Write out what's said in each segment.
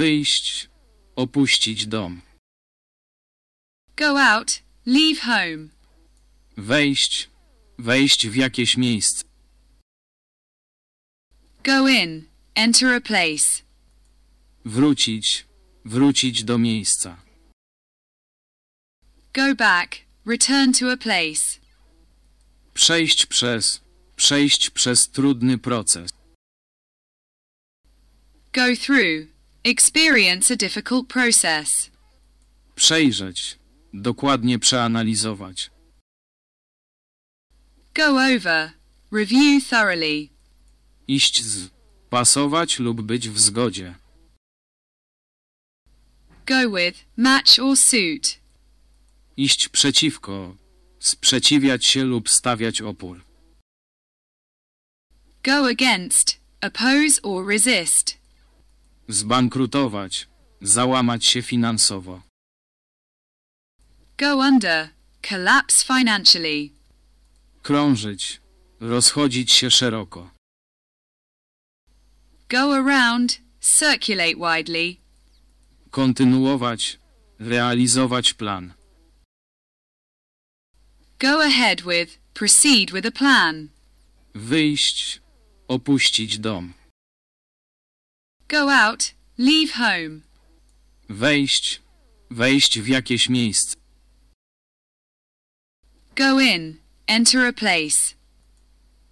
wyjść, opuścić dom, Go out. Leave home. wejść, wejść w jakieś miejsce, Go in. Enter a place. wrócić, wrócić do miejsca, Go back. Return to a place. przejść przez, przejść przez trudny proces, Go through. Experience a difficult process. przejrzeć, dokładnie przeanalizować, Go over. Review thoroughly. iść z, pasować lub być w zgodzie, Go with. Match or suit. iść przeciwko, sprzeciwiać się lub stawiać opór, Go against. Oppose or resist. Zbankrutować, załamać się finansowo, Go under. Collapse financially. krążyć, rozchodzić się szeroko, Go around. Circulate widely. kontynuować, realizować plan, Go ahead with. Proceed with a plan. wyjść, opuścić dom, Go out. Leave home. wejść, wejść w jakieś miejsce, Go in. Enter a place.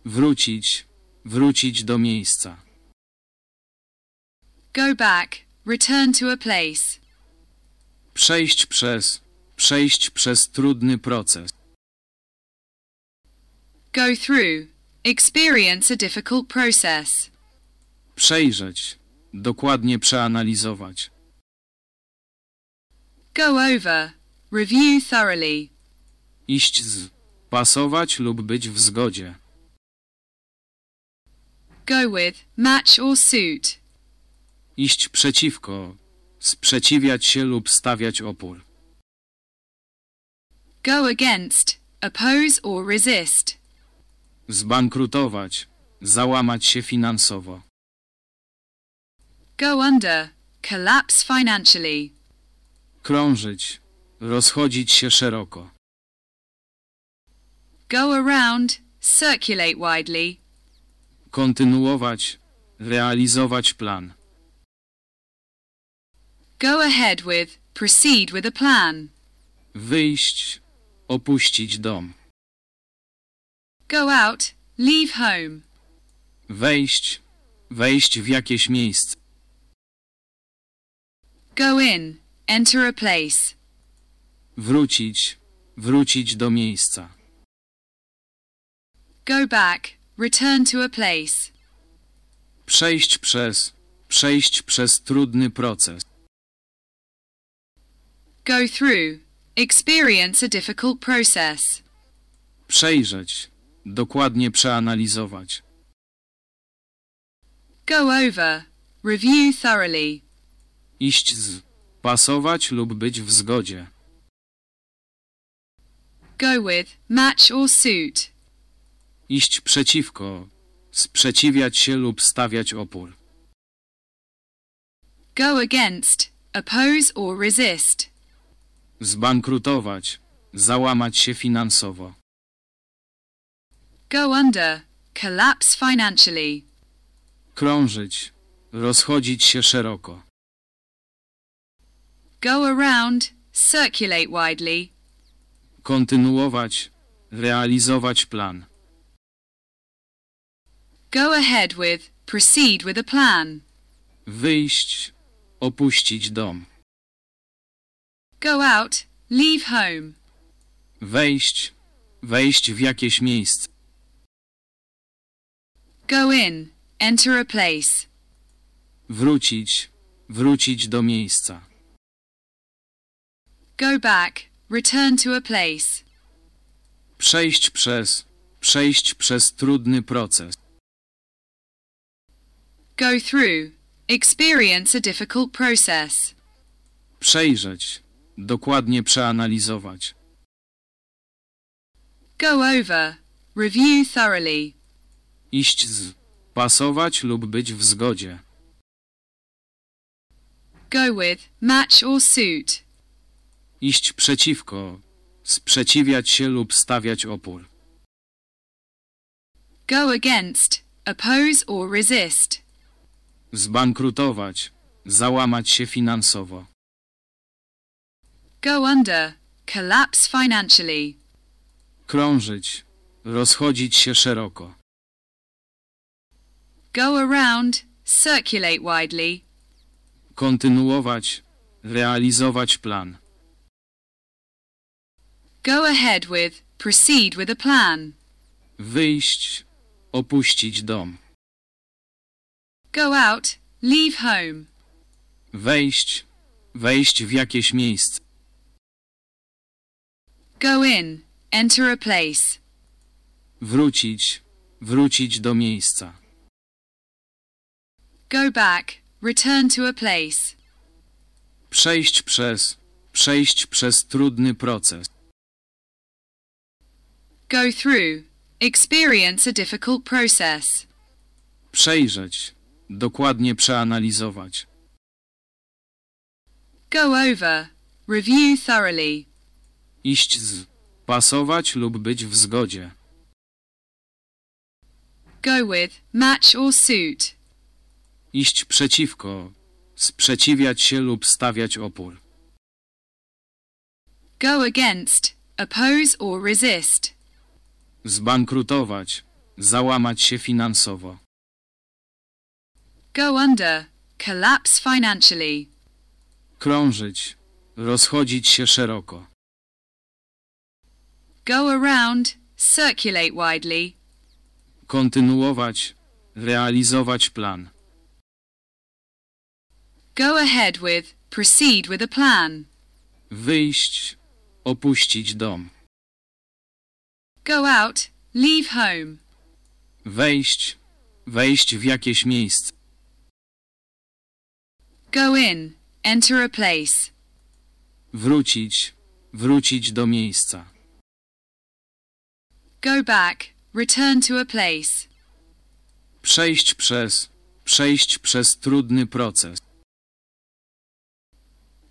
wrócić, wrócić do miejsca, Go back. Return to a place. przejść przez, przejść przez trudny proces, Go through. Experience a difficult process. przejrzeć, dokładnie przeanalizować, Go over. Review thoroughly. iść z, pasować lub być w zgodzie, Go with. Match or suit. iść przeciwko, sprzeciwiać się lub stawiać opór, Go against. Oppose or resist. zbankrutować, załamać się finansowo, Go under. Collapse financially. krążyć, rozchodzić się szeroko, Go around. Circulate widely. kontynuować, realizować plan, Go ahead with. Proceed with a plan. wyjść, opuścić dom, Go out. Leave home. wejść, wejść w jakieś miejsce, Go in. Enter a place. wrócić, wrócić do miejsca, Go back. Return to a place. przejść przez, przejść przez trudny proces, Go through. Experience a difficult process. przejrzeć, dokładnie przeanalizować, Go over. Review thoroughly. Iść z, pasować lub być w zgodzie, Go with. Match or suit. iść przeciwko, sprzeciwiać się lub stawiać opór, Go against. Oppose or resist. zbankrutować, załamać się finansowo, Go under. Collapse financially. krążyć, rozchodzić się szeroko, Go around. Circulate widely. kontynuować, realizować plan, Go ahead with. Proceed with a plan. wyjść, opuścić dom, Go out. Leave home. wejść, wejść w jakieś miejsce, Go in. Enter a place. wrócić, wrócić do miejsca, Go back. Return to a place. przejść przez, przejść przez trudny proces, Go through. Experience a difficult process. przejrzeć, dokładnie przeanalizować, Go over. Review thoroughly. iść z, pasować lub być w zgodzie, Go with, match or suit. Iść przeciwko. Sprzeciwiać się lub stawiać opór. Go against, oppose or resist. Zbankrutować. Załamać się finansowo. Go under, collapse financially. Krążyć. Rozchodzić się szeroko. Go around, circulate widely. Kontynuować. Realizować plan. Go ahead with, proceed with a plan. Wyjść. Opuścić dom. Go out, leave home. Wejść. Wejść w jakieś miejsce. Go in, enter a place. Wrócić. Wrócić do miejsca. Go back, return to a place. Przejść przez. Przejść przez trudny proces. Go through, experience a difficult process. Przejrzeć. Dokładnie przeanalizować. Go over, review thoroughly. Iść z. Pasować lub być w zgodzie. Go with, match or suit. Iść przeciwko. Sprzeciwiać się lub stawiać opór. Go against, oppose or resist. Zbankrutować. Załamać się finansowo. Go under, collapse financially. Krążyć. Rozchodzić się szeroko. Go around, circulate widely. Kontynuować. Realizować plan. Go ahead with, proceed with a plan. Wyjść. Opuścić dom. Go out, leave home. Wejść. Wejść w jakieś miejsce. Go in, enter a place. Wrócić. Wrócić do miejsca. Go back, return to a place. Przejść przez. Przejść przez trudny proces.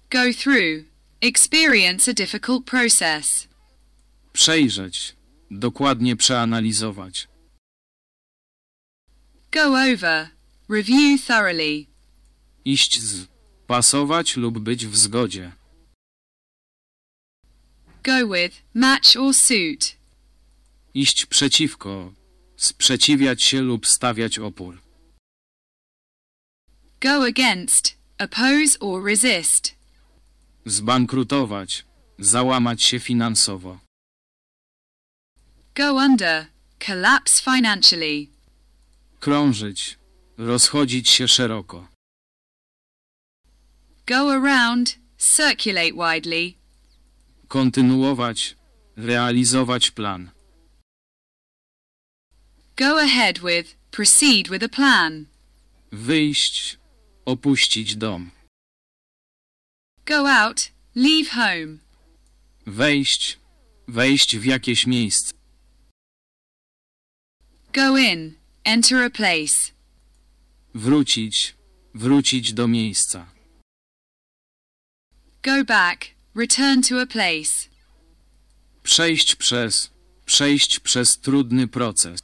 Go through, experience a difficult process. Przejrzeć. Dokładnie przeanalizować. Go over, review thoroughly. Iść z. Pasować lub być w zgodzie. Go with, match or suit. Iść przeciwko. Sprzeciwiać się lub stawiać opór. Go against, oppose or resist. Zbankrutować. Załamać się finansowo. Go under, collapse financially. Krążyć. Rozchodzić się szeroko. Go around, circulate widely. Kontynuować. Realizować plan. Go ahead with, proceed with a plan. Wyjść. Opuścić dom. Go out, leave home. Wejść. Wejść w jakieś miejsce. Go in, enter a place. Wrócić. Wrócić do miejsca. Go back, return to a place. Przejść przez. Przejść przez trudny proces.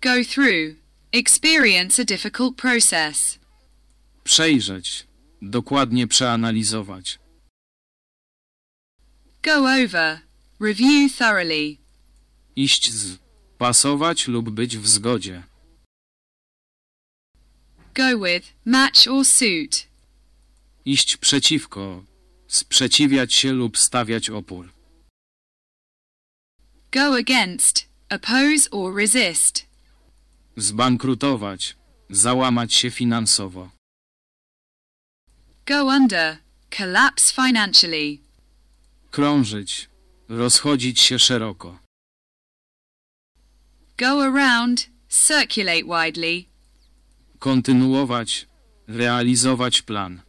Go through, experience a difficult process. Przejrzeć. Dokładnie przeanalizować. Go over, review thoroughly. Iść z. Pasować lub być w zgodzie. Go with, match or suit. Iść przeciwko. Sprzeciwiać się lub stawiać opór. Go against, oppose or resist. Zbankrutować. Załamać się finansowo. Go under, collapse financially. Krążyć. Rozchodzić się szeroko. Go around, circulate widely. Kontynuować. Realizować plan.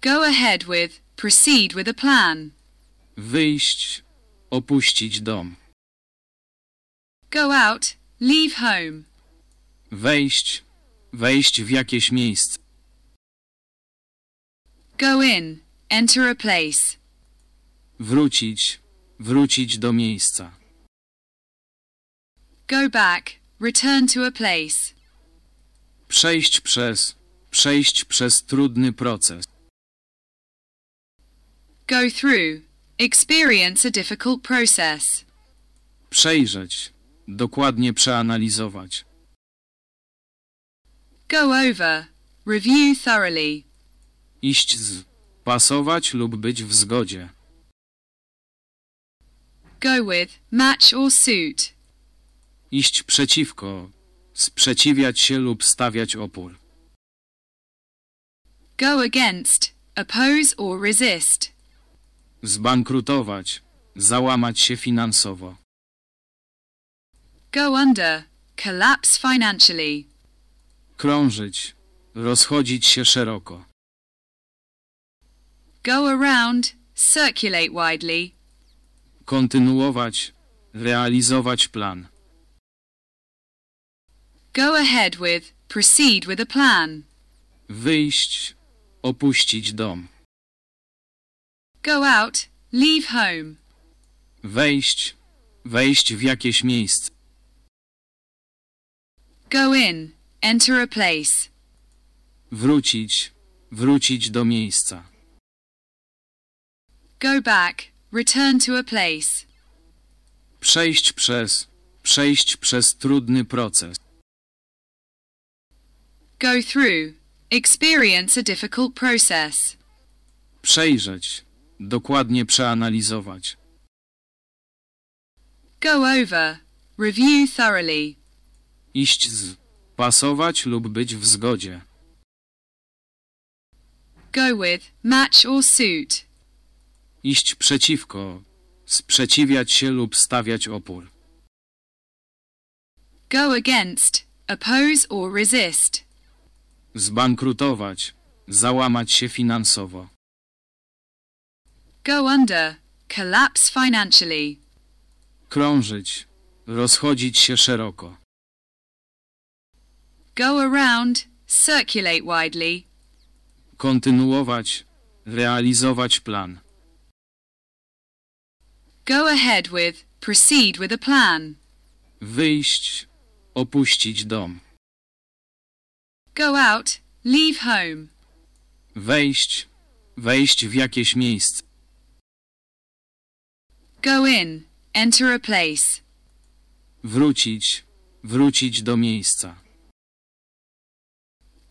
Go ahead with, proceed with a plan. Wyjść. Opuścić dom. Go out, leave home. Wejść. wejść w jakieś miejsce. Go in. Enter a place. Wrócić, wrócić do miejsca. Go back. Return to a place. Przejść przez, przejść przez trudny proces. Go through. Experience a difficult process. Przejrzeć, dokładnie przeanalizować. Go over. Review thoroughly. Iść z, pasować lub być w zgodzie. Go with. Match or suit. Iść przeciwko, sprzeciwiać się lub stawiać opór. Go against. Oppose or resist. Zbankrutować, załamać się finansowo. Go under. Collapse financially. Krążyć, rozchodzić się szeroko. Go around. Circulate widely. Kontynuować, realizować plan. Go ahead with. Proceed with a plan. Wyjść, opuścić dom. Go out. Leave home. Wejść, wejść w jakieś miejsce. Go in. Enter a place. Wrócić, wrócić do miejsca. Go back. Return to a place. Przejść przez, przejść przez trudny proces. Go through. Experience a difficult process. Przejrzeć, dokładnie przeanalizować. Go over. Review thoroughly. Iść z, pasować lub być w zgodzie. Go with. Match or suit. Iść przeciwko, sprzeciwiać się lub stawiać opór. Go against. Oppose or resist. Zbankrutować, załamać się finansowo. Go under. Collapse financially. Krążyć, rozchodzić się szeroko. Go around. Circulate widely. Kontynuować, realizować plan. Go ahead with. Proceed with a plan. Wyjść, opuścić dom. Go out. Leave home. Wejść, wejść w jakieś miejsce. Go in. Enter a place. Wrócić, wrócić do miejsca.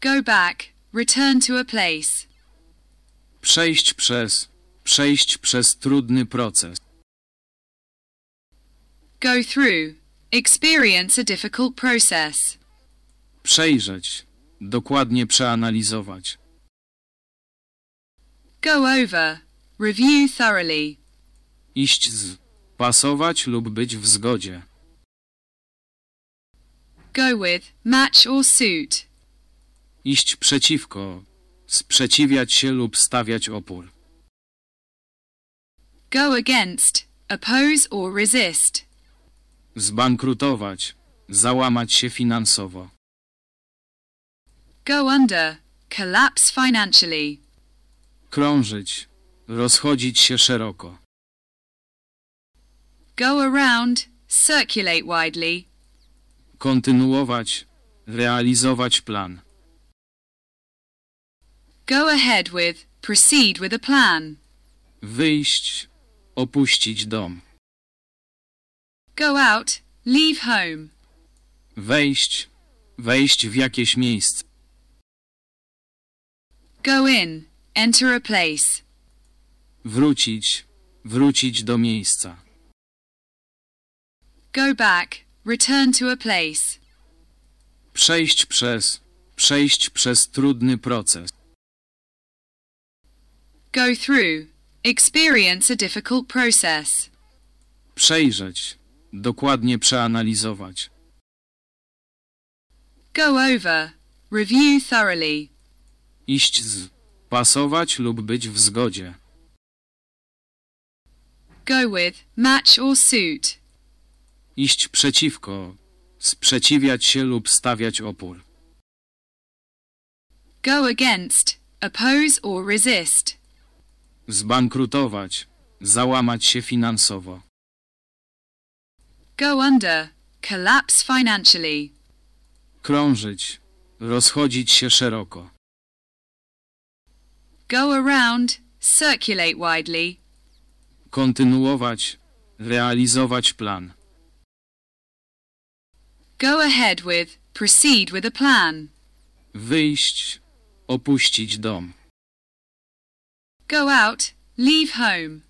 Go back. Return to a place. Przejść przez, przejść przez trudny proces. Go through. Experience a difficult process. Przejrzeć, dokładnie przeanalizować. Go over. Review thoroughly. Iść z, pasować lub być w zgodzie. Go with. Match or suit. Iść przeciwko, sprzeciwiać się lub stawiać opór. Go against. Oppose or resist. Zbankrutować, załamać się finansowo. Go under. Collapse financially. Krążyć, rozchodzić się szeroko. Go around. Circulate widely. Kontynuować, realizować plan. Go ahead with. Proceed with a plan. Wyjść, opuścić dom. Go out. Leave home. Wejść, wejść w jakieś miejsce. Go in. Enter a place. Wrócić, wrócić do miejsca. Go back. Return to a place. Przejść przez, przejść przez trudny proces. Go through. Experience a difficult process. Przejrzeć, dokładnie przeanalizować. Go over. Review thoroughly. Iść z, pasować lub być w zgodzie. Go with. Match or suit. Iść przeciwko, sprzeciwiać się lub stawiać opór. Go against, oppose or resist. Zbankrutować. Załamać się finansowo. Go under, collapse financially. Krążyć. Rozchodzić się szeroko. Go around, circulate widely. Kontynuować. Realizować plan. Go ahead with, proceed with a plan. Wyjść. Opuścić dom. Go out, leave home.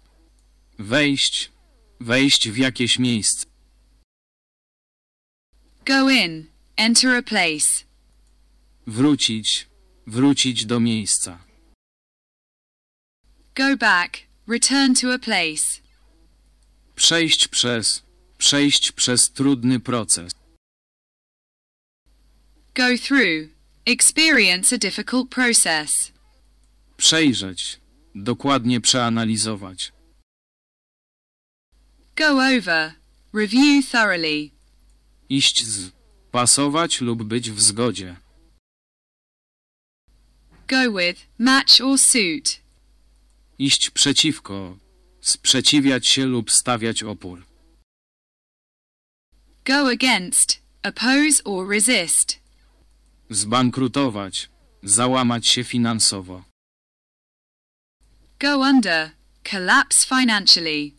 Wejść. Wejść w jakieś miejsce. Go in, enter a place. Wrócić. Wrócić do miejsca. Go back, return to a place. Przejść przez. Przejść przez trudny proces. Go through, experience a difficult process. Przejrzeć. Dokładnie przeanalizować. Go over, review thoroughly. Iść z. Pasować lub być w zgodzie. Go with, match or suit. Iść przeciwko. Sprzeciwiać się lub stawiać opór. Go against, oppose or resist. Zbankrutować. Załamać się finansowo. Go under, collapse financially.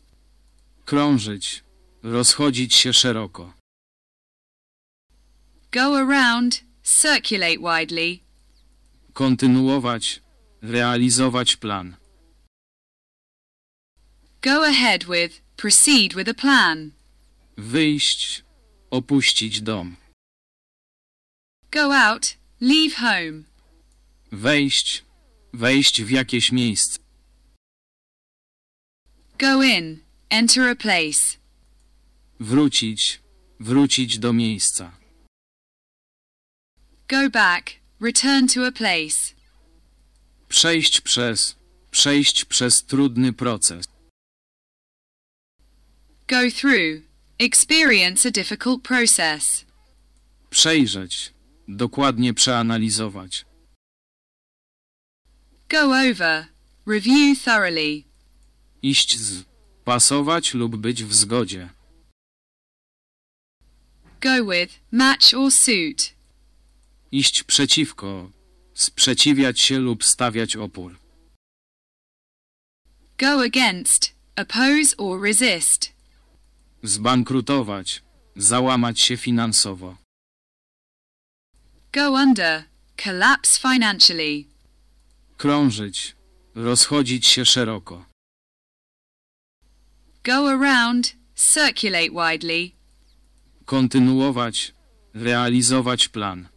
Krążyć. Rozchodzić się szeroko. Go around, circulate widely. Kontynuować. Realizować plan. Go ahead with, proceed with a plan. Wyjść. Opuścić dom. Go out, leave home. Wejść. Wejść w jakieś miejsce. Go in, enter a place. Wrócić. Wrócić do miejsca. Go back, return to a place. Przejść przez. Przejść przez trudny proces. Go through, experience a difficult process. Przejrzeć. Dokładnie przeanalizować. Go over, review thoroughly. Iść z. Pasować lub być w zgodzie. Go with, match or suit. Iść przeciwko. Sprzeciwiać się lub stawiać opór. Go against, oppose or resist. Zbankrutować. Załamać się finansowo. Go under, collapse financially. Krążyć. Rozchodzić się szeroko. Go around, circulate widely. Kontynuować. Realizować plan.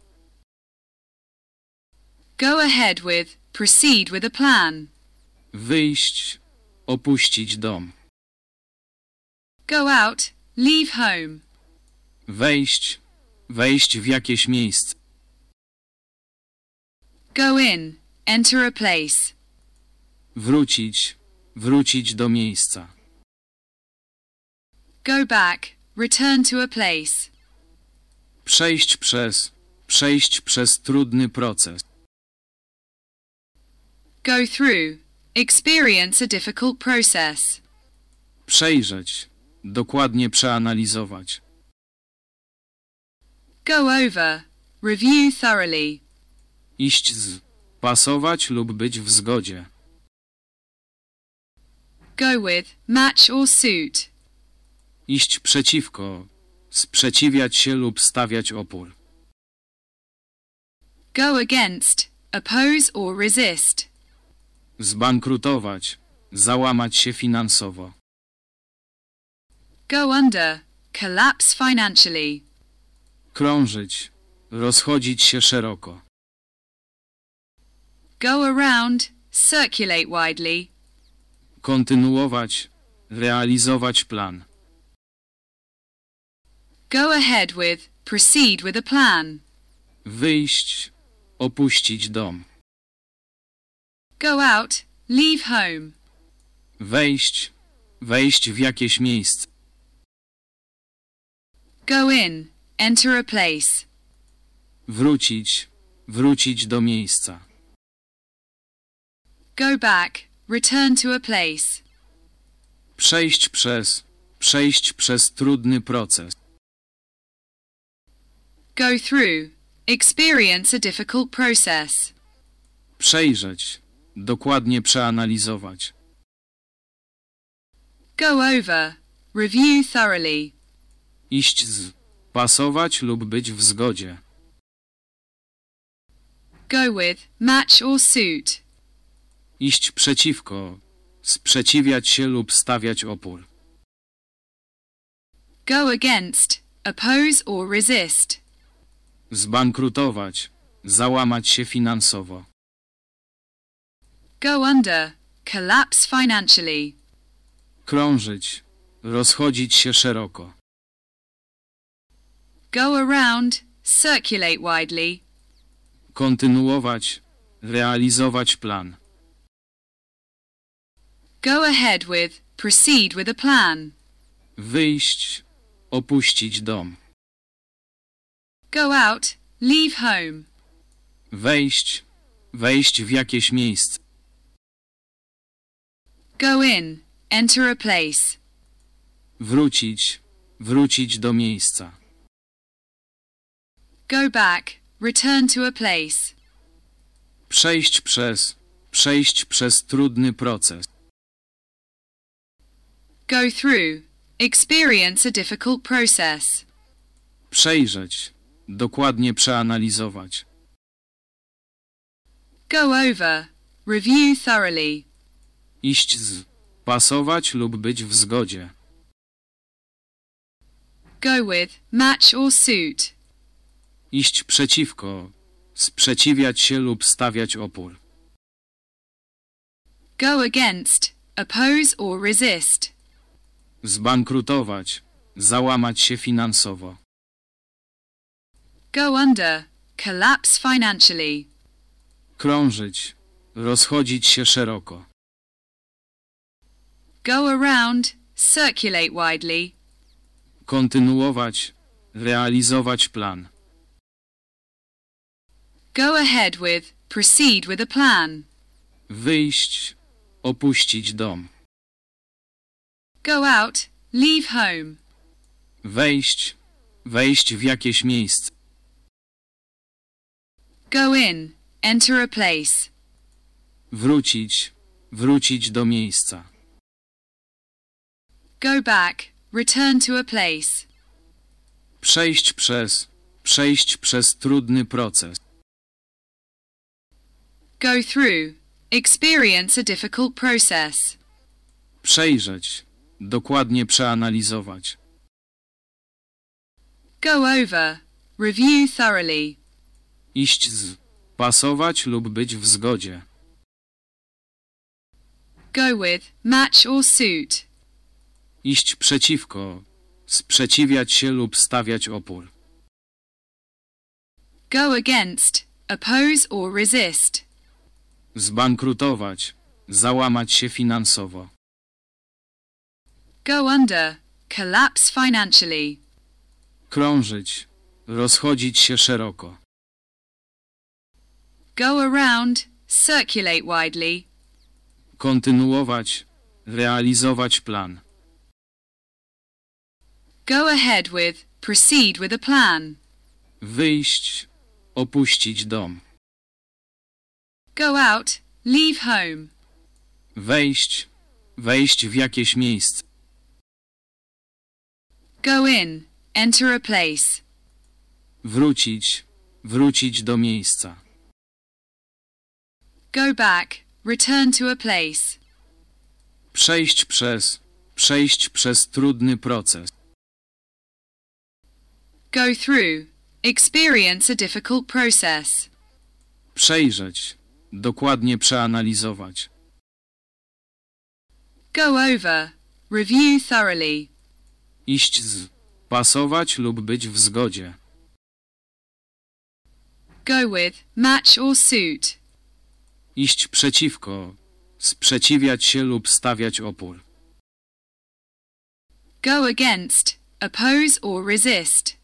Go ahead with, proceed with a plan. Wyjść. Opuścić dom. Go out, leave home. Wejść. Wejść w jakieś miejsce. Go in, enter a place. Wrócić. Wrócić do miejsca. Go back, return to a place. Przejść przez. Przejść przez trudny proces. Go through, experience a difficult process. Przejrzeć. Dokładnie przeanalizować. Go over, review thoroughly. Iść z. Pasować lub być w zgodzie. Go with, match or suit. Iść przeciwko. Sprzeciwiać się lub stawiać opór. Go against, oppose or resist. Zbankrutować. Załamać się finansowo. Go under, collapse financially. Krążyć. Rozchodzić się szeroko. Go around, circulate widely. Kontynuować. Realizować plan. Go ahead with, proceed with a plan. Wyjść. Opuścić dom. Go out, leave home. Wejść. Wejść w jakieś miejsce. Go in, enter a place. Wrócić. Wrócić do miejsca. Go back. Return to a place. Przejść przez. Przejść przez trudny proces. Go through. Experience a difficult process. Przejrzeć. Dokładnie przeanalizować. Go over. Review thoroughly. Iść z. Pasować lub być w zgodzie. Go with. Match or suit. Iść przeciwko. Sprzeciwiać się lub stawiać opór. Go against. Oppose or resist. Zbankrutować. Załamać się finansowo. Go under. Collapse financially. Krążyć. Rozchodzić się szeroko. Go around. Circulate widely. Kontynuować. Realizować plan. Go ahead with. Proceed with a plan. Wyjść. Opuścić dom. Go out. Leave home. Wejść. Wejść w jakieś miejsce. Go in. Enter a place. Wrócić. Wrócić do miejsca. Go back. Return to a place. Przejść przez. Przejść przez trudny proces. Go through. Experience a difficult process. Przejrzeć. Dokładnie przeanalizować. Go over. Review thoroughly. Iść z. Pasować lub być w zgodzie. Go with. Match or suit. Iść przeciwko. Sprzeciwiać się lub stawiać opór. Go against. Oppose or resist. Zbankrutować. Załamać się finansowo. Go under. Collapse financially. Krążyć. Rozchodzić się szeroko. Go around. Circulate widely. Kontynuować. Realizować plan. Go ahead with. Proceed with a plan. Wyjść. Opuścić dom. Go out. Leave home. Wejść. Wejść w jakieś miejsce. Go in. Enter a place. Wrócić. Wrócić do miejsca. Go back. Return to a place. Przejść przez. Przejść przez trudny proces. Go through. Experience a difficult process. Przejrzeć. Dokładnie przeanalizować. Go over. Review thoroughly. Iść z. Pasować lub być w zgodzie. Go with. Match or suit. Iść przeciwko. Sprzeciwiać się lub stawiać opór. Go against. Oppose or resist. Zbankrutować. Załamać się finansowo. Go under. Collapse financially. Krążyć. Rozchodzić się szeroko. Go around. Circulate widely. Kontynuować. Realizować plan. Go ahead with. Proceed with a plan. Wyjść. Opuścić dom. Go out. Leave home. Wejść. Wejść w jakieś miejsce. Go in. Enter a place. Wrócić. Wrócić do miejsca. Go back. Return to a place. Przejść przez. Przejść przez trudny proces. Go through. Experience a difficult process. Przejrzeć. Dokładnie przeanalizować. Go over. Review thoroughly. Iść z. Pasować lub być w zgodzie. Go with. Match or suit. Iść przeciwko. Sprzeciwiać się lub stawiać opór. Go against. Oppose or resist.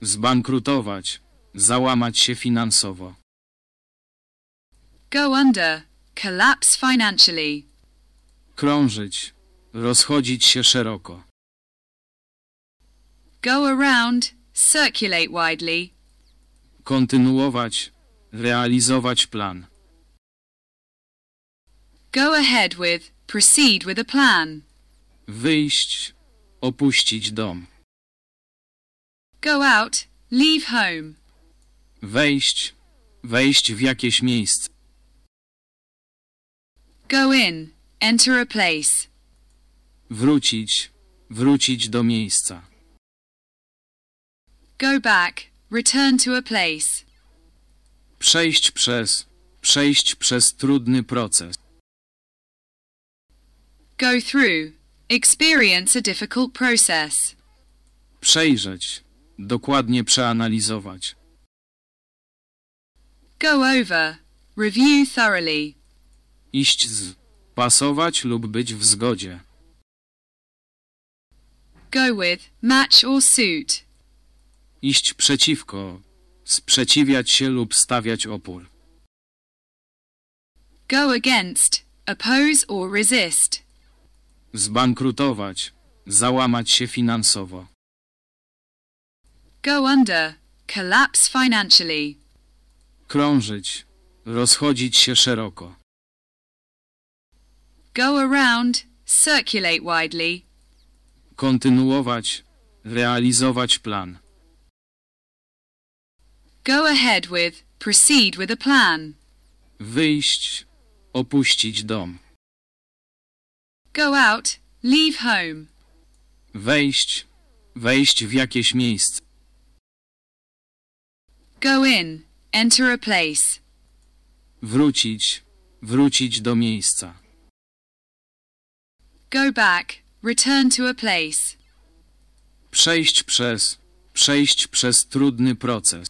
Zbankrutować. Załamać się finansowo. Go under. collapse financially. Krążyć. Rozchodzić się szeroko. Go around, circulate widely. Kontynuować. Realizować plan. Go ahead with, proceed with a plan. Wyjść. Opuścić dom. Go out, leave home. Wejść. Wejść w jakieś miejsce. Go in, enter a place. Wrócić. Wrócić do miejsca. Go back, return to a place. Przejść przez. Przejść przez trudny proces. Go through, experience a difficult process. Przejrzeć. Dokładnie przeanalizować. Go over, review thoroughly. Iść z. Pasować lub być w zgodzie. Go with, match or suit. Iść przeciwko. Sprzeciwiać się lub stawiać opór. Go against, oppose or resist. Zbankrutować. Załamać się finansowo. Go under, collapse financially. Krążyć. Rozchodzić się szeroko. Go around, circulate widely. Kontynuować. Realizować plan. Go ahead with, proceed with a plan. Wyjść. Opuścić dom. Go out, leave home. Wejść. Wejść w jakieś miejsce. Go in, enter a place. Wrócić. Wrócić do miejsca. Go back, return to a place. Przejść przez. Przejść przez trudny proces.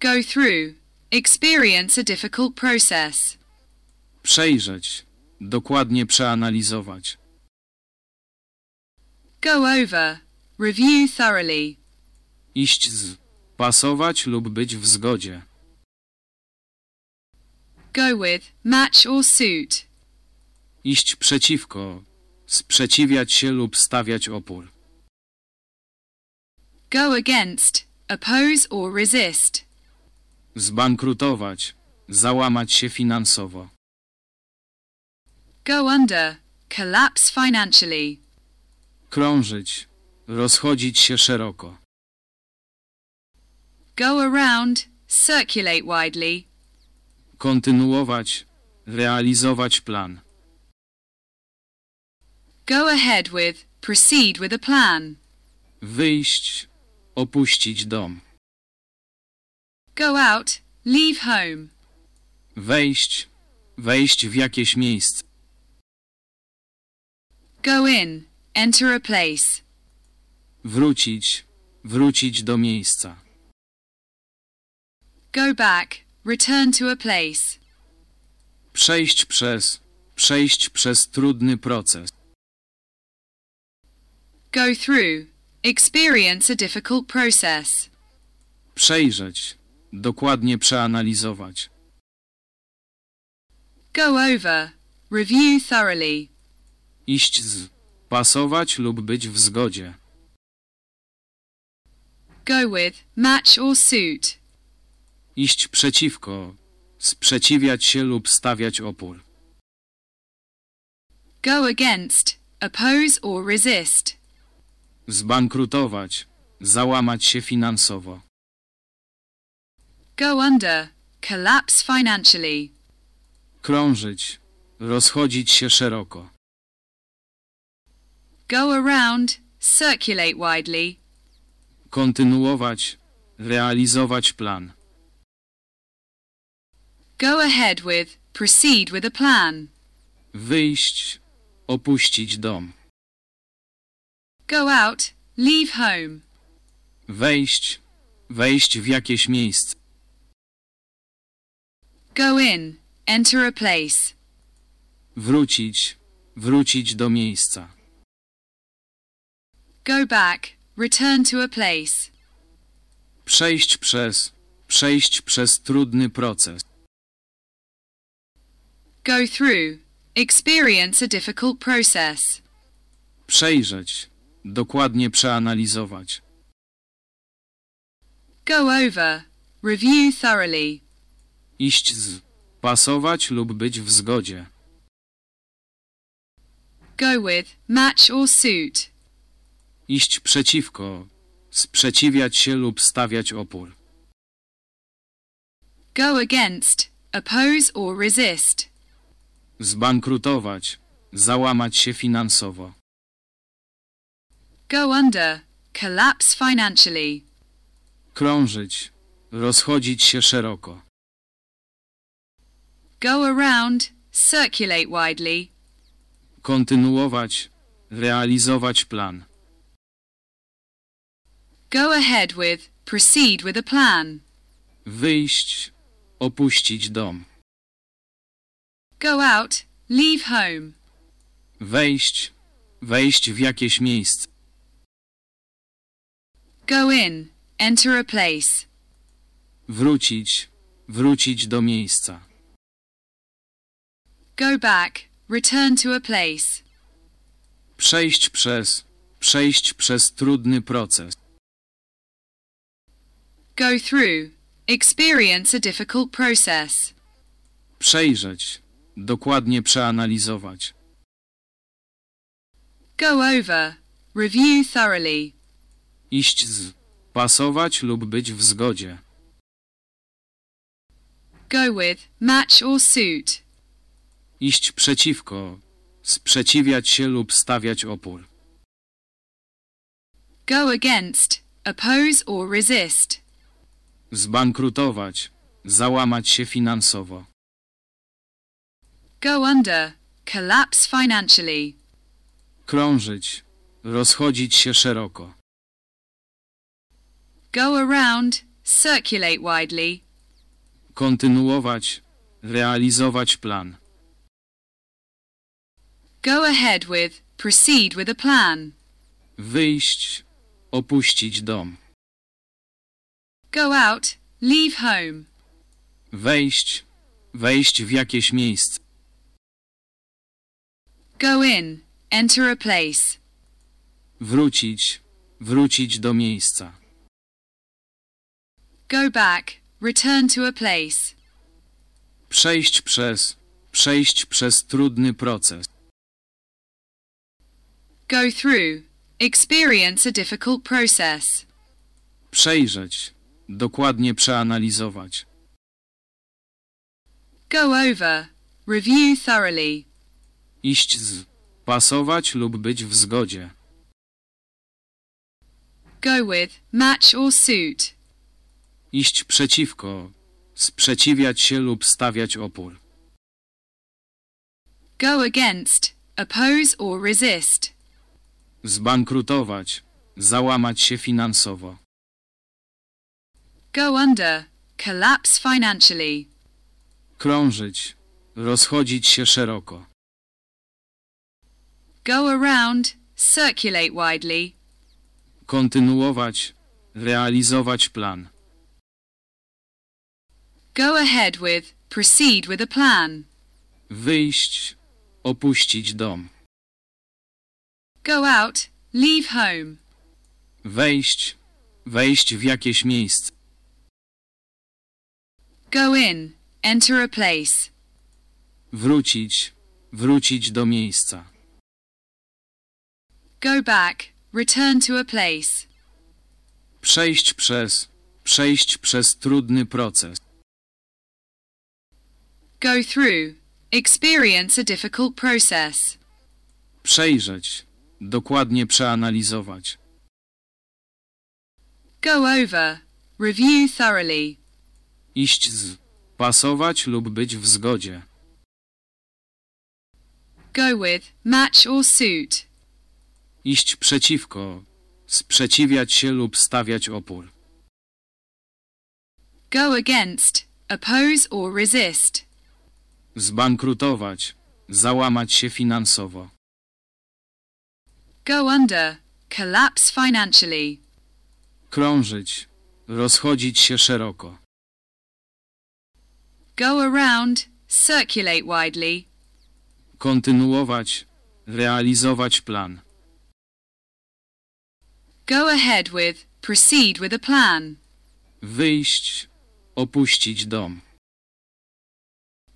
Go through, experience a difficult process. Przejrzeć. Dokładnie przeanalizować. Go over, review thoroughly. Iść z. Pasować lub być w zgodzie. Go with, match or suit. Iść przeciwko. Sprzeciwiać się lub stawiać opór. Go against, oppose or resist. Zbankrutować. Załamać się finansowo. Go under, collapse financially. Krążyć. Rozchodzić się szeroko. Go around, circulate widely. Kontynuować. Realizować plan. Go ahead with, proceed with a plan. Wyjść. Opuścić dom. Go out, leave home. Wejść. Wejść w jakieś miejsce. Go in, enter a place. Wrócić. Wrócić do miejsca. Go back, return to a place. Przejść przez. Przejść przez trudny proces. Go through, experience a difficult process. Przejrzeć. Dokładnie przeanalizować. Go over, review thoroughly. Iść z. Pasować lub być w zgodzie. Go with, match or suit. Iść przeciwko. Sprzeciwiać się lub stawiać opór. Go against, oppose or resist. Zbankrutować. Załamać się finansowo. Go under, collapse financially. Krążyć. Rozchodzić się szeroko. Go around, circulate widely. Kontynuować. Realizować plan. Go ahead with, proceed with a plan. Wyjść. Opuścić dom. Go out, leave home. Wejść. Wejść w jakieś miejsce. Go in, enter a place. Wrócić. Wrócić do miejsca. Go back, return to a place. Przejść przez. Przejść przez trudny proces. Go through. Experience a difficult process. Przejrzeć. Dokładnie przeanalizować. Go over. Review thoroughly. Iść z. Pasować lub być w zgodzie. Go with. Match or suit. Iść przeciwko. Sprzeciwiać się lub stawiać opór. Go against. Oppose or resist. Zbankrutować. Załamać się finansowo. Go under. Collapse financially. Krążyć. Rozchodzić się szeroko. Go around. Circulate widely. Kontynuować. Realizować plan. Go ahead with. Proceed with a plan. Wyjść. Opuścić dom. Go out. Leave home. Wejść. Wejść w jakieś miejsce. Go in. Enter a place. Wrócić. Wrócić do miejsca. Go back. Return to a place. Przejść przez. Przejść przez trudny proces. Go through. Experience a difficult process. Przejrzeć. Dokładnie przeanalizować. Go over. Review thoroughly. Iść z. Pasować lub być w zgodzie. Go with. Match or suit. Iść przeciwko. Sprzeciwiać się lub stawiać opór. Go against. Oppose or resist. Zbankrutować. Załamać się finansowo. Go under. Collapse financially. Krążyć. Rozchodzić się szeroko. Go around. Circulate widely. Kontynuować. Realizować plan. Go ahead with. Proceed with a plan. Wyjść. Opuścić dom. Go out. Leave home. Wejść. Wejść w jakieś miejsce. Go in. Enter a place. Wrócić. Wrócić do miejsca. Go back. Return to a place. Przejść przez. Przejść przez trudny proces. Go through. Experience a difficult process. Przejrzeć. Dokładnie przeanalizować. Go over. Review thoroughly. Iść z. Pasować lub być w zgodzie. Go with. Match or suit. Iść przeciwko. Sprzeciwiać się lub stawiać opór. Go against. Oppose or resist. Zbankrutować. Załamać się finansowo. Go under. Collapse financially. Krążyć. Rozchodzić się szeroko. Go around. Circulate widely. Kontynuować. Realizować plan. Go ahead with. Proceed with a plan. Wyjść. Opuścić dom. Go out. Leave home. Wejść. Wejść w jakieś miejsce. Go in. Enter a place. Wrócić. Wrócić do miejsca. Go back. Return to a place. Przejść przez. Przejść przez trudny proces. Go through. Experience a difficult process. Przejrzeć. Dokładnie przeanalizować. Go over. Review thoroughly. Iść z. Pasować lub być w zgodzie. Go with. Match or suit. Iść przeciwko. Sprzeciwiać się lub stawiać opór. Go against. Oppose or resist. Zbankrutować. Załamać się finansowo. Go under. Collapse financially. Krążyć. Rozchodzić się szeroko. Go around. circulate widely, kontynuować, realizować plan, go ahead with, proceed with a plan, wyjść, opuścić dom,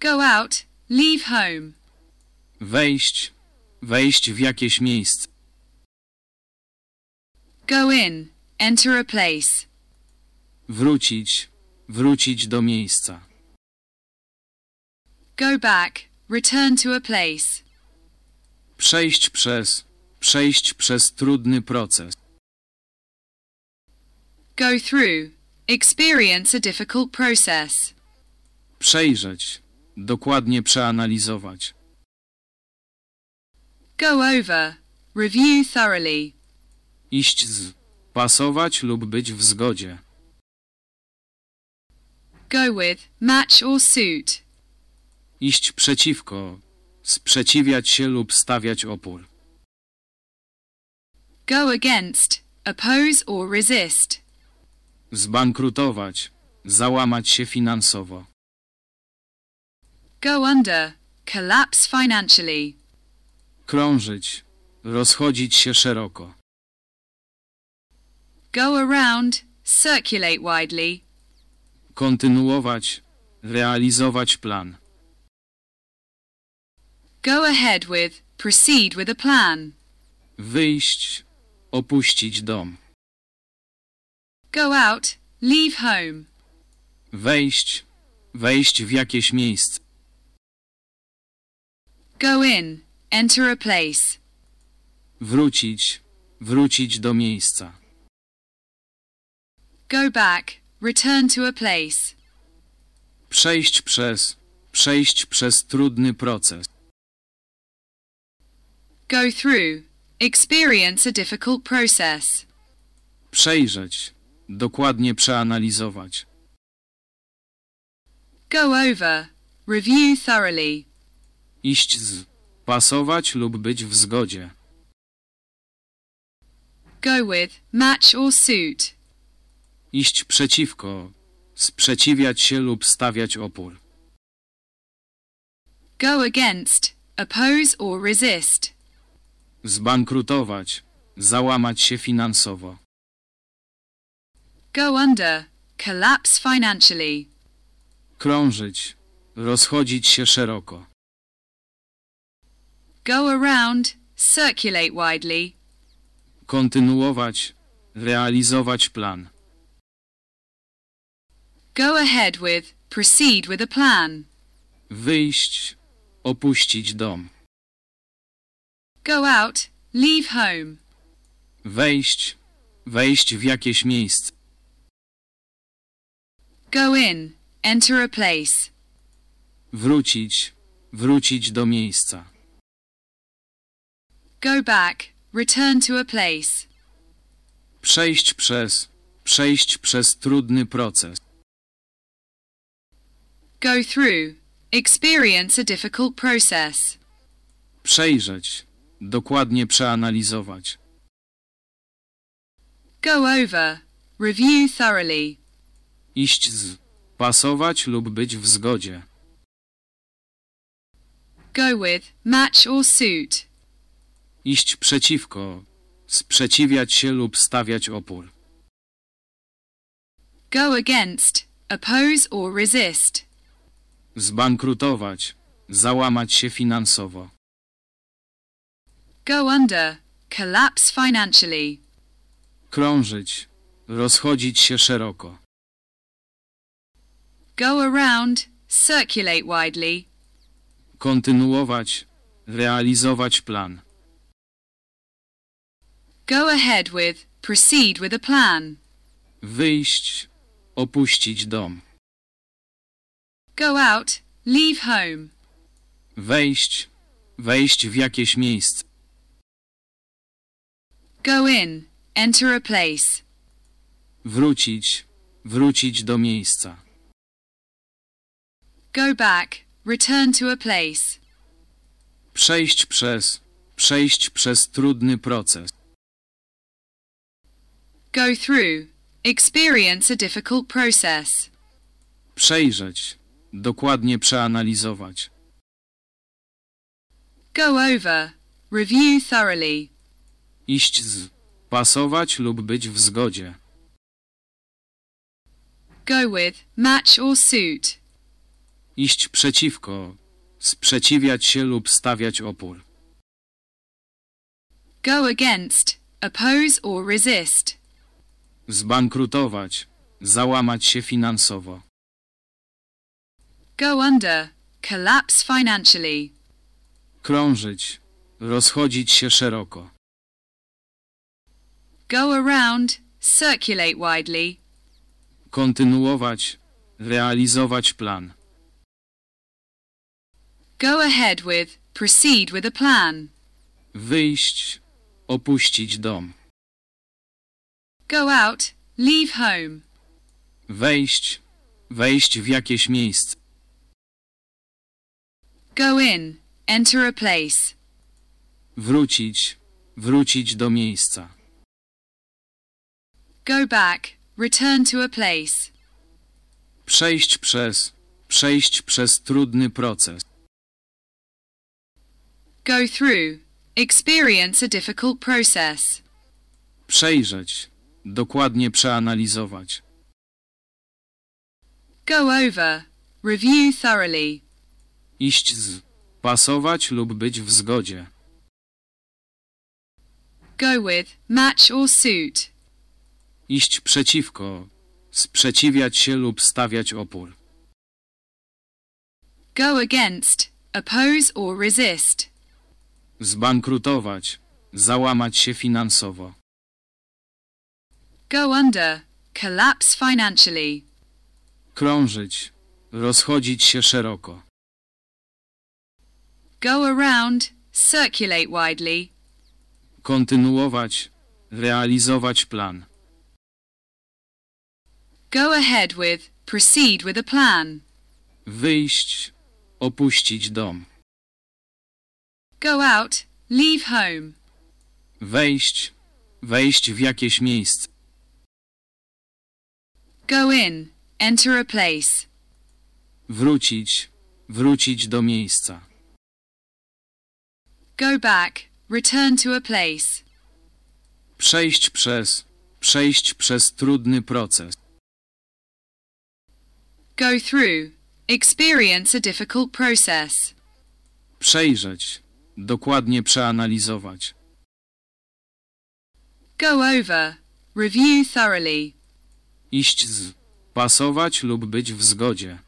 go out, leave home, wejść, wejść w jakieś miejsce, go in, enter a place, wrócić, wrócić do miejsca, go back, return to a place, przejść przez, przejść przez trudny proces, go through, experience a difficult process, przejrzeć, dokładnie przeanalizować, go over, review thoroughly, iść z, pasować lub być w zgodzie, go with, match or suit, iść przeciwko, sprzeciwiać się lub stawiać opór, go against, oppose or resist, zbankrutować, załamać się finansowo, go under, collapse financially, krążyć, rozchodzić się szeroko, go around, circulate widely, kontynuować, realizować plan, go ahead with, proceed with a plan, wyjść, opuścić dom, go out, leave home, wejść, wejść w jakieś miejsce, go in, enter a place, wrócić, wrócić do miejsca, go back, return to a place, przejść przez, przejść przez trudny proces, go through, experience a difficult process, przejrzeć, dokładnie przeanalizować, go over, review thoroughly, iść z, pasować lub być w zgodzie, go with, match or suit, iść przeciwko, sprzeciwiać się lub stawiać opór, go against, oppose or resist, zbankrutować, załamać się finansowo, go under, collapse financially, krążyć, rozchodzić się szeroko, go around, circulate widely, kontynuować, realizować plan, go ahead with, proceed with a plan, wyjść, opuścić dom, go out, leave home, wejść, wejść w jakieś miejsce, go in, enter a place, wrócić, wrócić do miejsca, go back, return to a place, przejść przez, przejść przez trudny proces, go through, experience a difficult process, przejrzeć, dokładnie przeanalizować, go over, review thoroughly, iść z, pasować lub być w zgodzie, go with, match or suit, iść przeciwko, sprzeciwiać się lub stawiać opór, go against, oppose or resist, zbankrutować, załamać się finansowo, go under, collapse financially, krążyć, rozchodzić się szeroko, go around, circulate widely, kontynuować, realizować plan, go ahead with, proceed with a plan, wyjść, opuścić dom, go out, leave home, wejść, wejść w jakieś miejsce, go in, enter a place, wrócić, wrócić do miejsca, go back, return to a place, przejść przez, przejść przez trudny proces, go through, experience a difficult process, przejrzeć, dokładnie przeanalizować. Go over. Review thoroughly. Iść z, pasować lub być w zgodzie. Go with. Match or suit. Iść przeciwko, sprzeciwiać się lub stawiać opór. Go against. Oppose or resist. Zbankrutować, załamać się finansowo. Go under. Collapse financially. Krążyć, rozchodzić się szeroko. Go around. Circulate widely. Kontynuować, realizować plan. Go ahead with. Proceed with a plan. Wyjść, opuścić dom. Go out. Leave home. Wejść, wejść w jakieś miejsce. Go in. Enter a place. Wrócić, wrócić do miejsca. Go back. Return to a place. Przejść przez, przejść przez trudny proces. Go through. Experience a difficult process. Przejrzeć, dokładnie przeanalizować. Go over. Review thoroughly. Iść z, pasować lub być w zgodzie. Go with. Match or suit. Iść przeciwko, sprzeciwiać się lub stawiać opór. Go against. Oppose or resist. Zbankrutować, załamać się finansowo. Go under. Collapse financially. Krążyć, rozchodzić się szeroko. Go around. Circulate widely. Kontynuować, realizować plan. Go ahead with. Proceed with a plan. Wyjść, opuścić dom. Go out. Leave home. Wejść, wejść w jakieś miejsce. Go in. Enter a place. Wrócić, wrócić do miejsca. Go back. Return to a place. Przejść przez, przejść przez trudny proces. Go through. Experience a difficult process. Przejrzeć, dokładnie przeanalizować. Go over. Review thoroughly. Iść z, pasować lub być w zgodzie.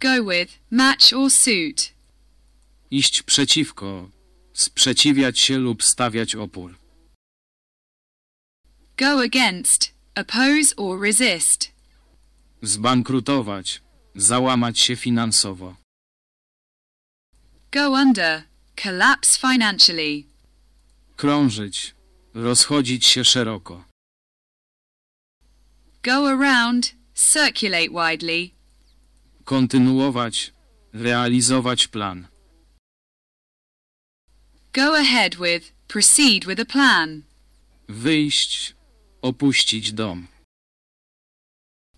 Go with. Match or suit. Iść przeciwko, sprzeciwiać się lub stawiać opór. Go against. Oppose or resist. Zbankrutować, załamać się finansowo. Go under. Collapse financially. Krążyć, rozchodzić się szeroko. Go around. Circulate widely. Kontynuować, realizować plan. Go ahead with. Proceed with a plan. Wyjść, opuścić dom.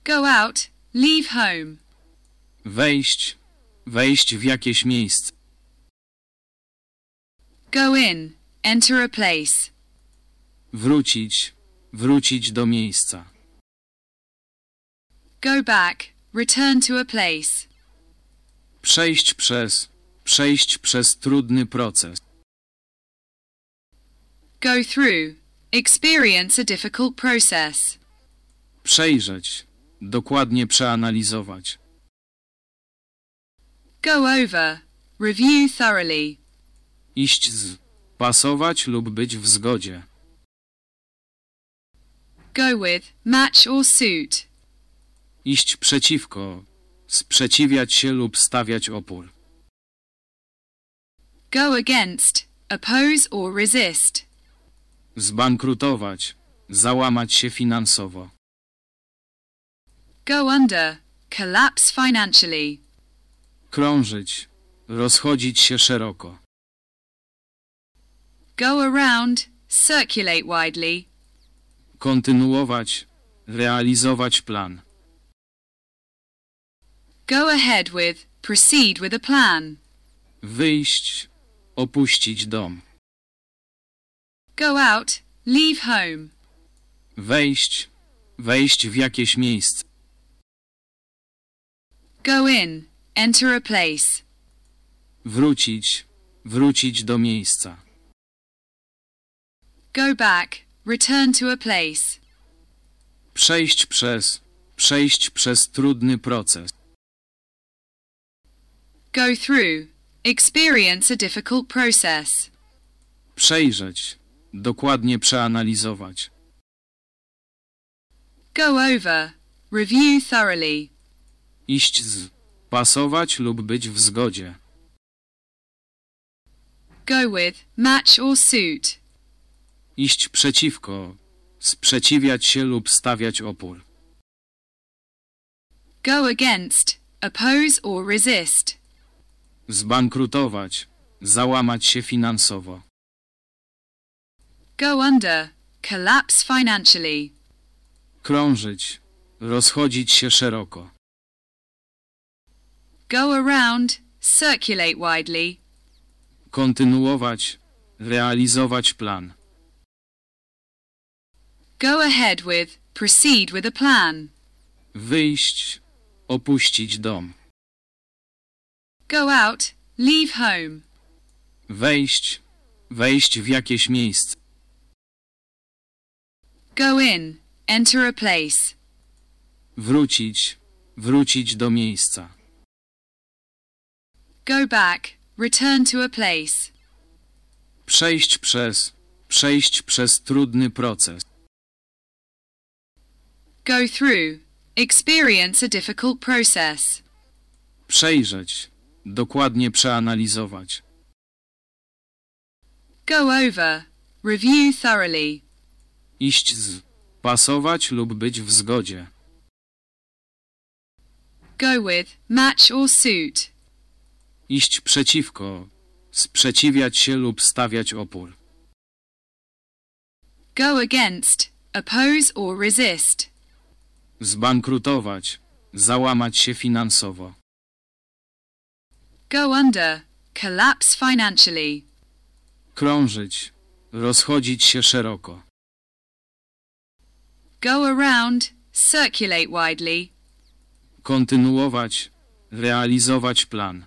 Go out. Leave home. Wejść, wejść w jakieś miejsce. Go in. Enter a place. Wrócić, wrócić do miejsca. Go back. Return to a place. Przejść przez, przejść przez trudny proces. Go through. Experience a difficult process. Przejrzeć, dokładnie przeanalizować. Go over. Review thoroughly. Iść z, pasować lub być w zgodzie. Go with. Match or suit. Iść przeciwko, sprzeciwiać się lub stawiać opór. Go against. Oppose or resist. Zbankrutować, załamać się finansowo. Go under. Collapse financially. Krążyć, rozchodzić się szeroko. Go around. Circulate widely. Kontynuować, realizować plan. Go ahead with, proceed with a plan. Wyjść. Opuścić dom. Go out, leave home. Wejść. Wejść w jakieś miejsce. Go in, enter a place. Wrócić. Wrócić do miejsca. Go back, return to a place. Przejść przez. Przejść przez trudny proces. Go through, experience a difficult process. Przejrzeć. Dokładnie przeanalizować. Go over, review thoroughly. Iść z. Pasować lub być w zgodzie. Go with, match or suit. Iść przeciwko. Sprzeciwiać się lub stawiać opór. Go against, oppose or resist. Zbankrutować. Załamać się finansowo. Go under, collapse financially. Krążyć. Rozchodzić się szeroko. Go around, circulate widely. Kontynuować. Realizować plan. Go ahead with, proceed with a plan. Wyjść. Opuścić dom. Go out, leave home. Wejść. Wejść w jakieś miejsce. Go in, enter a place. Wrócić. Wrócić do miejsca. Go back, return to a place. Przejść przez. Przejść przez trudny proces. Go through, experience a difficult process. Przejrzeć. Dokładnie przeanalizować. Go over, review thoroughly. Iść z. Pasować lub być w zgodzie. Go with, match or suit. Iść przeciwko. Sprzeciwiać się lub stawiać opór. Go against, oppose or resist. Zbankrutować. Załamać się finansowo. Go under, collapse financially. Krążyć. Rozchodzić się szeroko. Go around, circulate widely. Kontynuować. Realizować plan.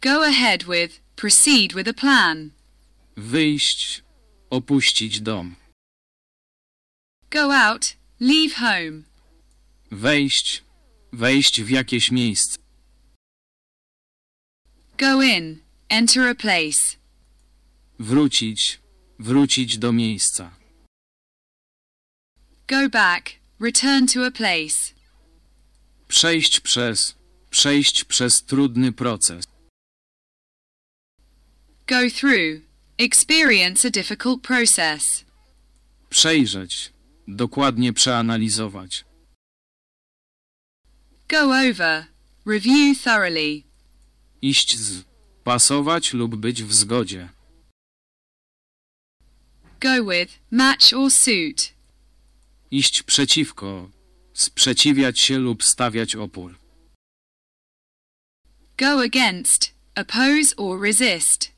Go ahead with, proceed with a plan. Wyjść. Opuścić dom. Go out, leave home. Wejść. Wejść w jakieś miejsce. Go in, enter a place. Wrócić. Wrócić do miejsca. Go back, return to a place. Przejść przez. Przejść przez trudny proces. Go through, experience a difficult process. Przejrzeć. Dokładnie przeanalizować. Go over, review thoroughly. Iść z. Pasować lub być w zgodzie. Go with, match or suit. Iść przeciwko. Sprzeciwiać się lub stawiać opór. Go against, oppose or resist.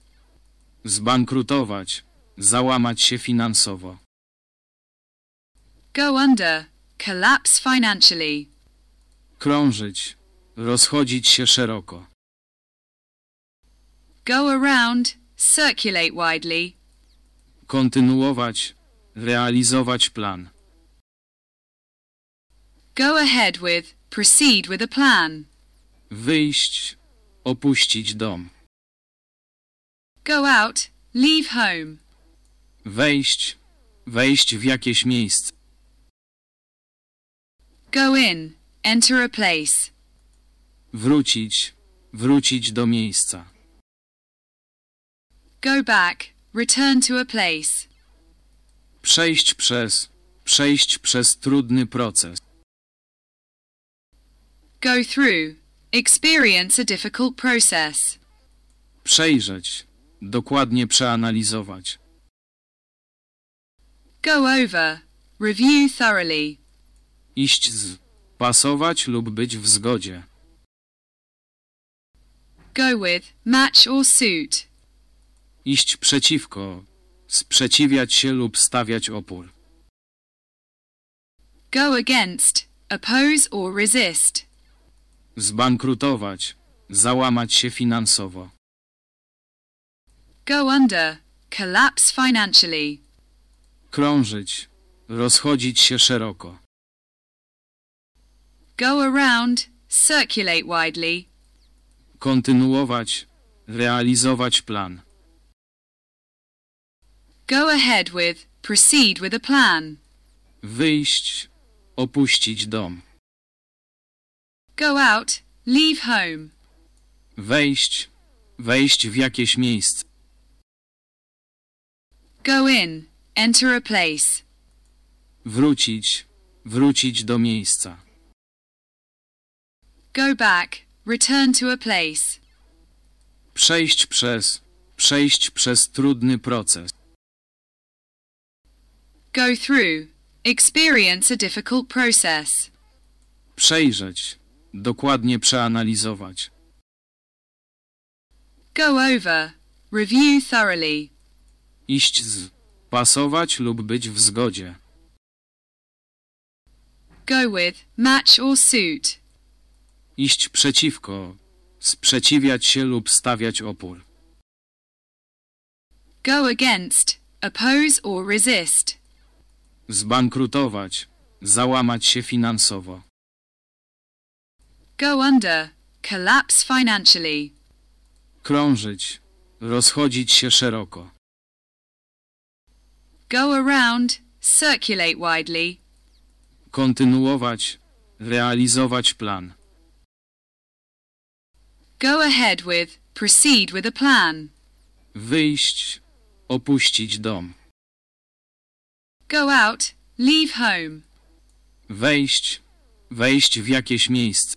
Zbankrutować. Załamać się finansowo. Go under, collapse financially. Krążyć. Rozchodzić się szeroko. Go around, circulate widely. Kontynuować. Realizować plan. Go ahead with, proceed with a plan. Wyjść. Opuścić dom. Go out, leave home. Wejść. Wejść w jakieś miejsce. Go in, enter a place. Wrócić. Wrócić do miejsca. Go back, return to a place. Przejść przez. Przejść przez trudny proces. Go through, experience a difficult process. Przejrzeć. Dokładnie przeanalizować. Go over, review thoroughly. Iść z. Pasować lub być w zgodzie. Go with, match or suit. Iść przeciwko. Sprzeciwiać się lub stawiać opór. Go against, oppose or resist. Zbankrutować. Załamać się finansowo. Go under, collapse financially. Krążyć. Rozchodzić się szeroko. Go around, circulate widely. Kontynuować. Realizować plan. Go ahead with, proceed with a plan. Wyjść. Opuścić dom. Go out, leave home. Wejść. Wejść w jakieś miejsce. Go in, enter a place. Wrócić. Wrócić do miejsca. Go back, return to a place. Przejść przez. Przejść przez trudny proces. Go through, experience a difficult process. Przejrzeć. Dokładnie przeanalizować. Go over, review thoroughly. Iść z. Pasować lub być w zgodzie. Go with, match or suit. Iść przeciwko. Sprzeciwiać się lub stawiać opór. Go against, oppose or resist. Zbankrutować. Załamać się finansowo. Go under, collapse financially. Krążyć. Rozchodzić się szeroko. Go around, circulate widely. Kontynuować. Realizować plan. Go ahead with, proceed with a plan. Wyjść. Opuścić dom. Go out, leave home. Wejść. Wejść w jakieś miejsce.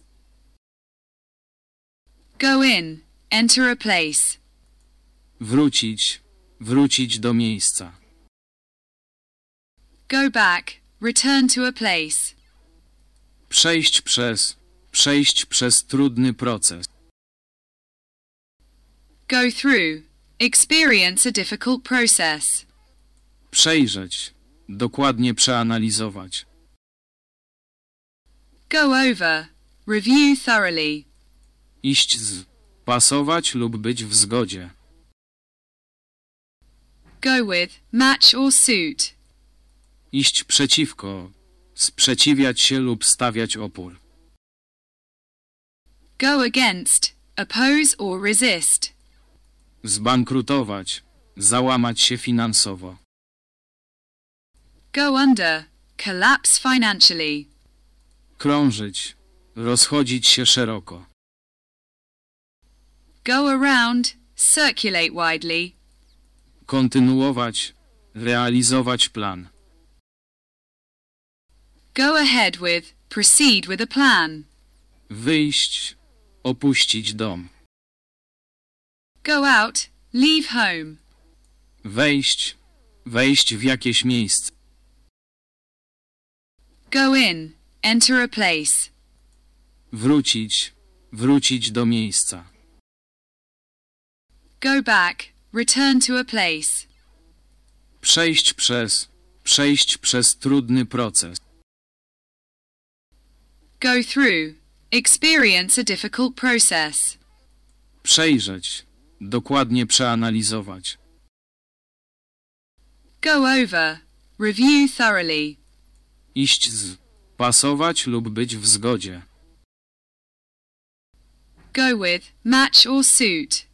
Go in, enter a place. Wrócić. Wrócić do miejsca. Go back, return to a place. Przejść przez. Przejść przez trudny proces. Go through, experience a difficult process. Przejrzeć. Dokładnie przeanalizować. Go over, review thoroughly. Iść z. Pasować lub być w zgodzie. Go with, match or suit. Iść przeciwko. Sprzeciwiać się lub stawiać opór. Go against, oppose or resist. Zbankrutować. Załamać się finansowo. Go under, collapse financially. Krążyć. Rozchodzić się szeroko. Go around, circulate widely. Kontynuować. Realizować plan. Go ahead with, proceed with a plan. Wyjść. Opuścić dom. Go out, leave home. Wejść. Wejść w jakieś miejsce. Go in, enter a place. Wrócić. Wrócić do miejsca. Go back, return to a place. Przejść przez. Przejść przez trudny proces. Go through, experience a difficult process. Przejrzeć. Dokładnie przeanalizować. Go over, review thoroughly. Iść z. Pasować lub być w zgodzie. Go with, match or suit.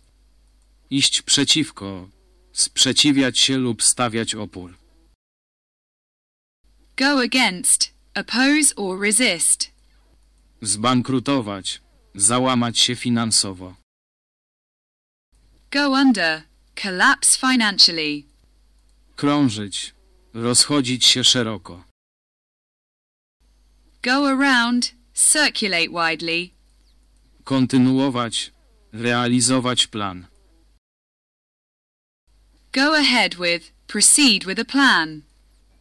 Iść przeciwko. Sprzeciwiać się lub stawiać opór. Go against, oppose or resist. Zbankrutować. Załamać się finansowo. Go under, collapse financially. Krążyć. Rozchodzić się szeroko. Go around, circulate widely. Kontynuować. Realizować plan. Go ahead with, proceed with a plan.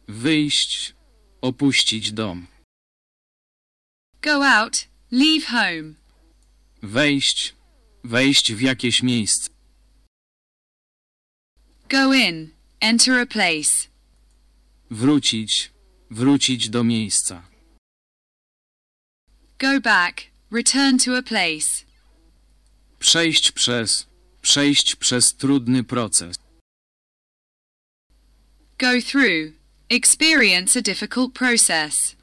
Wyjść. Opuścić dom. Go out, leave home. Wejść. Wejść w jakieś miejsce. Go in, enter a place. Wrócić. Wrócić do miejsca. Go back, return to a place. Przejść przez. Przejść przez trudny proces. Go through, experience a difficult process.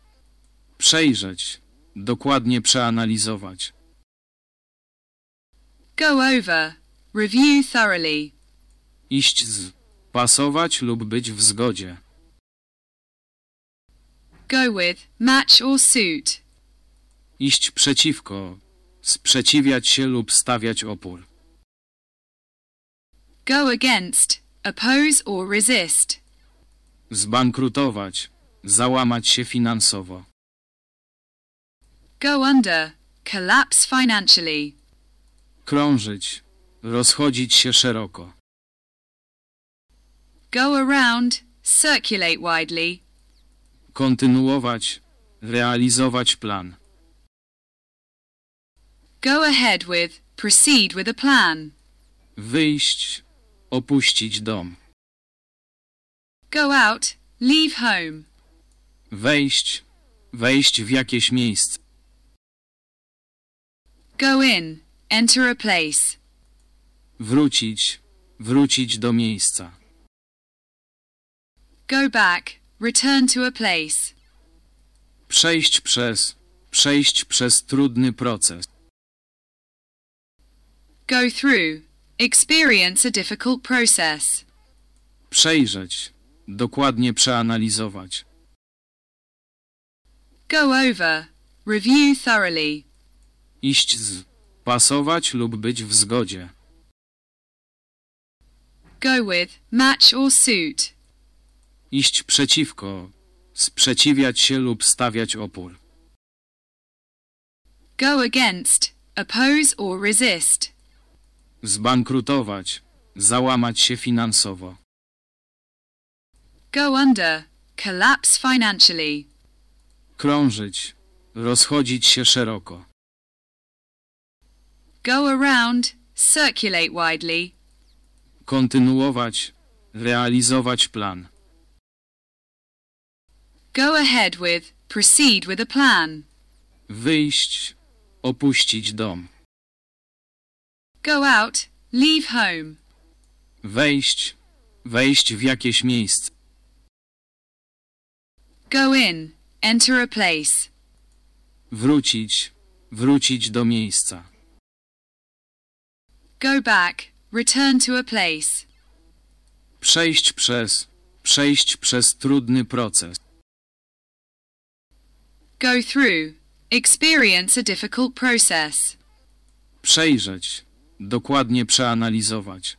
Przejrzeć. Dokładnie przeanalizować. Go over, review thoroughly. Iść z. Pasować lub być w zgodzie. Go with, match or suit. Iść przeciwko. Sprzeciwiać się lub stawiać opór. Go against, oppose or resist. Zbankrutować. Załamać się finansowo. Go under, collapse financially. Krążyć. Rozchodzić się szeroko. Go around, circulate widely. Kontynuować. Realizować plan. Go ahead with, proceed with a plan. Wyjść. Opuścić dom. Go out, leave home. Wejść. Wejść w jakieś miejsce. Go in, enter a place. Wrócić. Wrócić do miejsca. Go back, return to a place. Przejść przez. Przejść przez trudny proces. Go through, experience a difficult process. Przejrzeć. Dokładnie przeanalizować. Go over, review thoroughly. Iść z. Pasować lub być w zgodzie. Go with, match or suit. Iść przeciwko. Sprzeciwiać się lub stawiać opór. Go against, oppose or resist. Zbankrutować. Załamać się finansowo. Go under, collapse financially. Krążyć. Rozchodzić się szeroko. Go around, circulate widely. Kontynuować. Realizować plan. Go ahead with, proceed with a plan. Wyjść. Opuścić dom. Go out, leave home. Wejść. Wejść w jakieś miejsce. Go in, enter a place. Wrócić. Wrócić do miejsca. Go back, return to a place. Przejść przez. Przejść przez trudny proces. Go through, experience a difficult process. Przejrzeć. Dokładnie przeanalizować.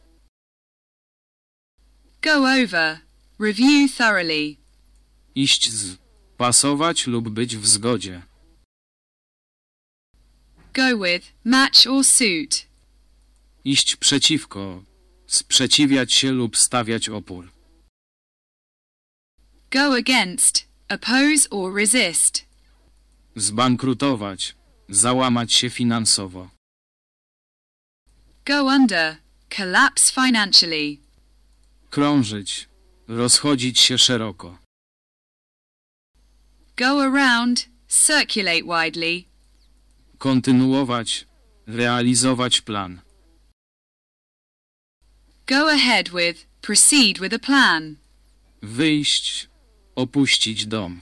Go over, review thoroughly. Iść z. Pasować lub być w zgodzie. Go with, match or suit. Iść przeciwko. Sprzeciwiać się lub stawiać opór. Go against, oppose or resist. Zbankrutować. Załamać się finansowo. Go under, collapse financially. Krążyć. Rozchodzić się szeroko. Go around, circulate widely. Kontynuować. Realizować plan. Go ahead with, proceed with a plan. Wyjść. Opuścić dom.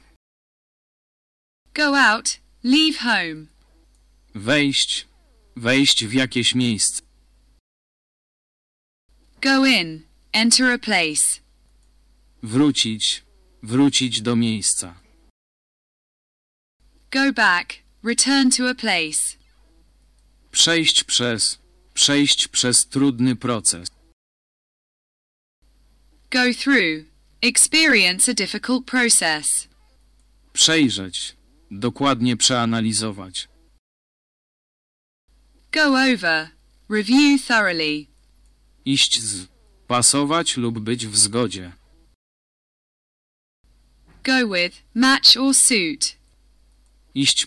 Go out, leave home. Wejść. Wejść w jakieś miejsce. Go in, enter a place. Wrócić. Wrócić do miejsca. Go back, return to a place. Przejść przez. Przejść przez trudny proces. Go through, experience a difficult process. Przejrzeć. Dokładnie przeanalizować. Go over, review thoroughly. Iść z. Pasować lub być w zgodzie. Go with, match or suit. Iść